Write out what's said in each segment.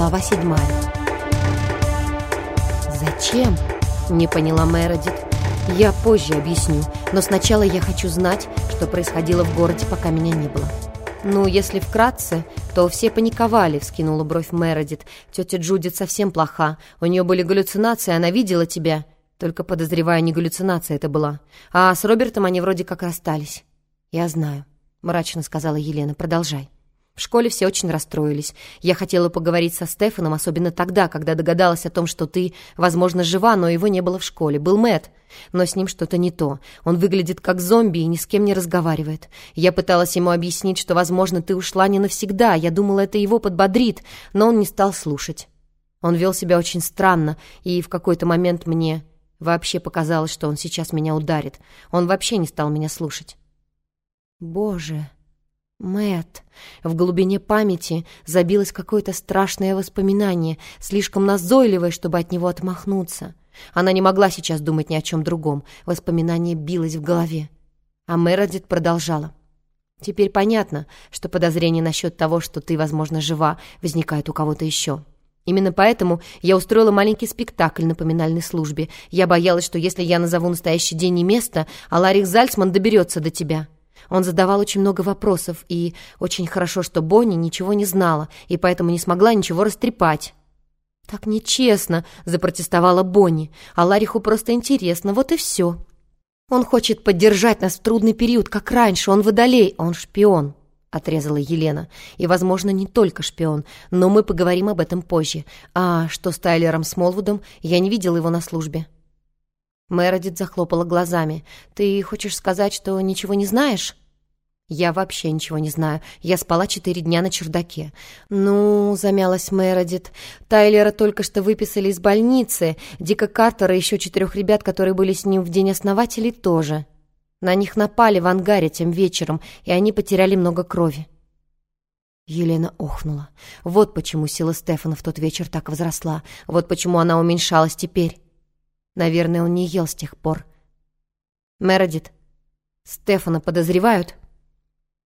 Глава седьмая. «Зачем?» — не поняла Мередит. «Я позже объясню, но сначала я хочу знать, что происходило в городе, пока меня не было». «Ну, если вкратце, то все паниковали», — вскинула бровь Мередит. «Тетя Джудит совсем плоха. У нее были галлюцинации, она видела тебя. Только, подозревая, не галлюцинация это была. А с Робертом они вроде как расстались». «Я знаю», — мрачно сказала Елена. «Продолжай». В школе все очень расстроились. Я хотела поговорить со Стефаном, особенно тогда, когда догадалась о том, что ты, возможно, жива, но его не было в школе. Был Мэт, но с ним что-то не то. Он выглядит как зомби и ни с кем не разговаривает. Я пыталась ему объяснить, что, возможно, ты ушла не навсегда. Я думала, это его подбодрит, но он не стал слушать. Он вел себя очень странно, и в какой-то момент мне вообще показалось, что он сейчас меня ударит. Он вообще не стал меня слушать. «Боже!» Мэт. В глубине памяти забилось какое-то страшное воспоминание, слишком назойливое, чтобы от него отмахнуться. Она не могла сейчас думать ни о чем другом. Воспоминание билось в голове. А Мередит продолжала. «Теперь понятно, что подозрение насчет того, что ты, возможно, жива, возникает у кого-то еще. Именно поэтому я устроила маленький спектакль на поминальной службе. Я боялась, что если я назову настоящий день и место, Аларих Зальцман доберется до тебя». Он задавал очень много вопросов, и очень хорошо, что Бонни ничего не знала, и поэтому не смогла ничего растрепать. «Так нечестно», — запротестовала Бонни, «а Лариху просто интересно, вот и все». «Он хочет поддержать нас в трудный период, как раньше, он водолей, он шпион», — отрезала Елена. «И, возможно, не только шпион, но мы поговорим об этом позже. А что с Тайлером Смолвудом? Я не видела его на службе». Мередит захлопала глазами. «Ты хочешь сказать, что ничего не знаешь?» «Я вообще ничего не знаю. Я спала четыре дня на чердаке». «Ну...» — замялась Мередит. «Тайлера только что выписали из больницы. Дика Картера и еще четырех ребят, которые были с ним в день основателей, тоже. На них напали в ангаре тем вечером, и они потеряли много крови». Елена охнула. Вот почему сила Стефана в тот вечер так возросла. Вот почему она уменьшалась теперь. Наверное, он не ел с тех пор. Мередит, Стефана подозревают?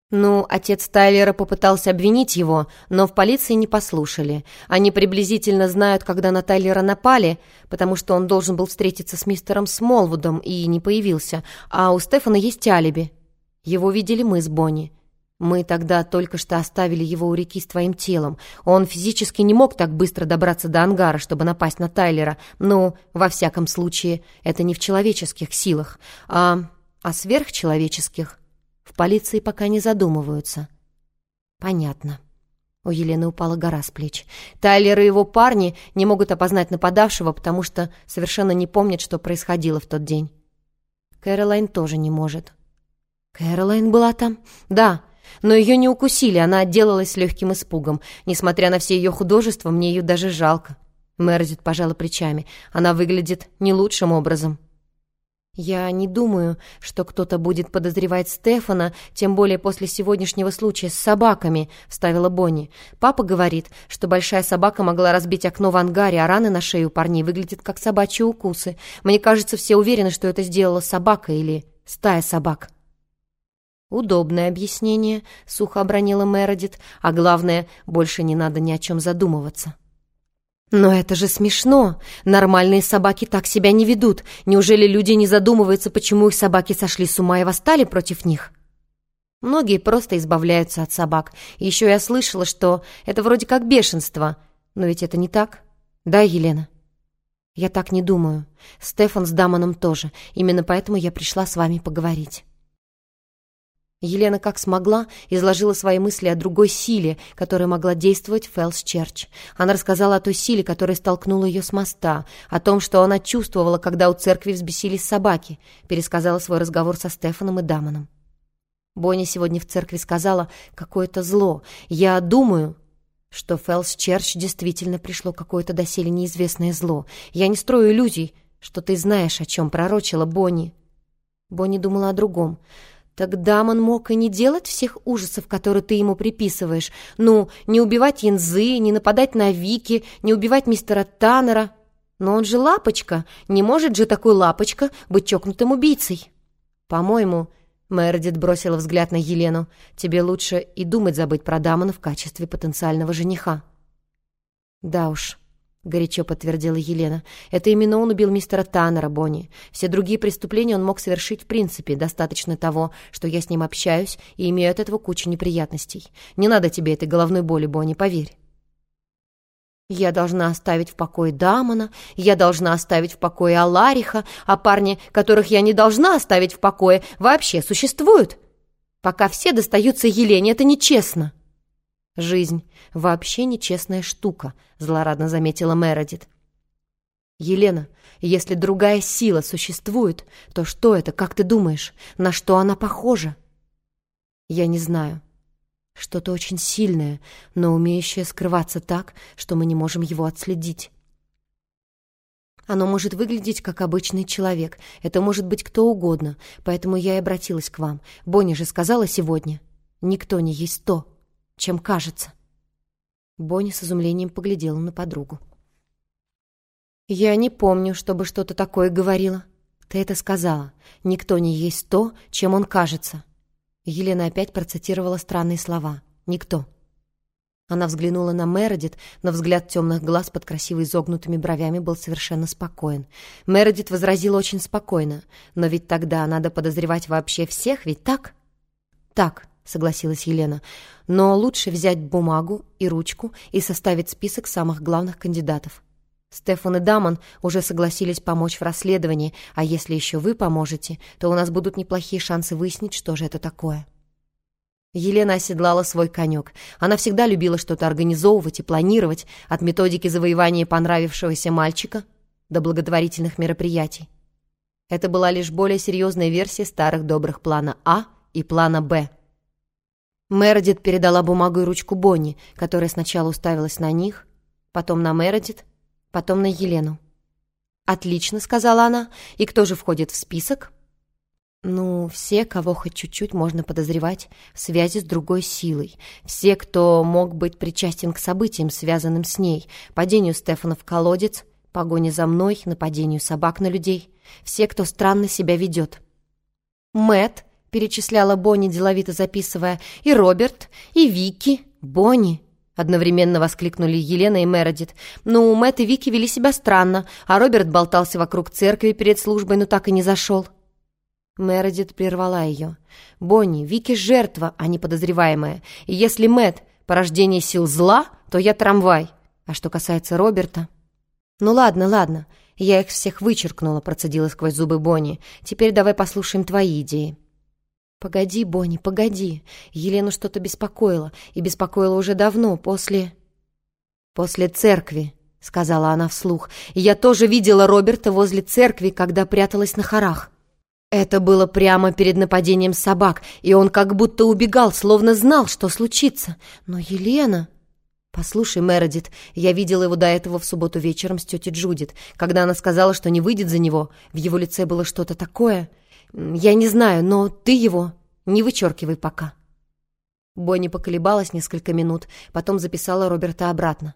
Ну, отец Тайлера попытался обвинить его, но в полиции не послушали. Они приблизительно знают, когда на Тайлера напали, потому что он должен был встретиться с мистером Смолвудом и не появился, а у Стефана есть алиби. Его видели мы с Бонни. Мы тогда только что оставили его у реки с твоим телом. Он физически не мог так быстро добраться до ангара, чтобы напасть на Тайлера. Но, во всяком случае, это не в человеческих силах, а о сверхчеловеческих. В полиции пока не задумываются. Понятно. У Елены упала гора с плеч. Тайлер и его парни не могут опознать нападавшего, потому что совершенно не помнят, что происходило в тот день. Кэролайн тоже не может. Кэролайн была там? Да, но ее не укусили, она отделалась легким испугом. Несмотря на все ее художества, мне ее даже жалко. Мередит пожала плечами. Она выглядит не лучшим образом. «Я не думаю, что кто-то будет подозревать Стефана, тем более после сегодняшнего случая с собаками», — вставила Бонни. «Папа говорит, что большая собака могла разбить окно в ангаре, а раны на шее у парней выглядят как собачьи укусы. Мне кажется, все уверены, что это сделала собака или стая собак». «Удобное объяснение», — сухо обронила Мередит, «а главное, больше не надо ни о чем задумываться». «Но это же смешно! Нормальные собаки так себя не ведут. Неужели люди не задумываются, почему их собаки сошли с ума и восстали против них?» Многие просто избавляются от собак. еще я слышала, что это вроде как бешенство. Но ведь это не так. Да, Елена? Я так не думаю. Стефан с Дамоном тоже. Именно поэтому я пришла с вами поговорить. Елена как смогла изложила свои мысли о другой силе, которая могла действовать в Фелс-Черч. Она рассказала о той силе, которая столкнула ее с моста, о том, что она чувствовала, когда у церкви взбесились собаки, пересказала свой разговор со Стефаном и Дамоном. Бонни сегодня в церкви сказала «какое-то зло». Я думаю, что в Феллс-Черч действительно пришло какое-то доселе неизвестное зло. Я не строю иллюзий, что ты знаешь, о чем пророчила Бонни. Бонни думала о другом — Тогда он мог и не делать всех ужасов, которые ты ему приписываешь. Ну, не убивать Янзы, не нападать на Вики, не убивать мистера Таннера. Но он же лапочка. Не может же такой лапочка быть чокнутым убийцей. По-моему, Мередит бросила взгляд на Елену, тебе лучше и думать забыть про Дамона в качестве потенциального жениха. «Да уж», — горячо подтвердила Елена. «Это именно он убил мистера Таннера, Бонни. Все другие преступления он мог совершить в принципе. Достаточно того, что я с ним общаюсь и имею от этого кучу неприятностей. Не надо тебе этой головной боли, Бонни, поверь». Я должна оставить в покое Дамона, я должна оставить в покое Алариха, а парни, которых я не должна оставить в покое, вообще существуют. Пока все достаются Елене, это нечестно. Жизнь вообще нечестная штука, злорадно заметила Мередит. Елена, если другая сила существует, то что это, как ты думаешь, на что она похожа? Я не знаю. Что-то очень сильное, но умеющее скрываться так, что мы не можем его отследить. Оно может выглядеть как обычный человек. Это может быть кто угодно. Поэтому я и обратилась к вам. Бонни же сказала сегодня. Никто не есть то, чем кажется. Бонни с изумлением поглядела на подругу. «Я не помню, чтобы что-то такое говорила. Ты это сказала. Никто не есть то, чем он кажется. Елена опять процитировала странные слова. «Никто». Она взглянула на Мередит, но взгляд темных глаз под красиво изогнутыми бровями был совершенно спокоен. Мередит возразила очень спокойно. «Но ведь тогда надо подозревать вообще всех, ведь так?» «Так», — согласилась Елена. «Но лучше взять бумагу и ручку и составить список самых главных кандидатов. Стефан и Дамон уже согласились помочь в расследовании, а если еще вы поможете, то у нас будут неплохие шансы выяснить, что же это такое». Елена оседлала свой конек. Она всегда любила что-то организовывать и планировать, от методики завоевания понравившегося мальчика до благотворительных мероприятий. Это была лишь более серьезная версия старых добрых плана А и плана Б. Мередит передала бумагу и ручку Бонни, которая сначала уставилась на них, потом на Мередит, потом на Елену. «Отлично», — сказала она. «И кто же входит в список?» «Ну, все, кого хоть чуть-чуть можно подозревать в связи с другой силой. Все, кто мог быть причастен к событиям, связанным с ней. Падению Стефана в колодец, погоне за мной, нападению собак на людей. Все, кто странно себя ведет». Мэт перечисляла Бонни, деловито записывая, «и Роберт, и Вики, Бонни». Одновременно воскликнули Елена и Мередит. «Ну, Мэтт и Вики вели себя странно, а Роберт болтался вокруг церкви перед службой, но так и не зашел». Мередит прервала ее. «Бонни, Вики жертва, а не подозреваемая. И если Мэтт — порождение сил зла, то я трамвай. А что касается Роберта...» «Ну ладно, ладно, я их всех вычеркнула», — процедила сквозь зубы Бонни. «Теперь давай послушаем твои идеи». «Погоди, Бонни, погоди. Елену что-то беспокоило, и беспокоило уже давно, после...» «После церкви», — сказала она вслух. «И я тоже видела Роберта возле церкви, когда пряталась на хорах. Это было прямо перед нападением собак, и он как будто убегал, словно знал, что случится. Но Елена...» «Послушай, Мередит, я видела его до этого в субботу вечером с тетей Джудит. Когда она сказала, что не выйдет за него, в его лице было что-то такое...» «Я не знаю, но ты его не вычеркивай пока». Бонни поколебалась несколько минут, потом записала Роберта обратно.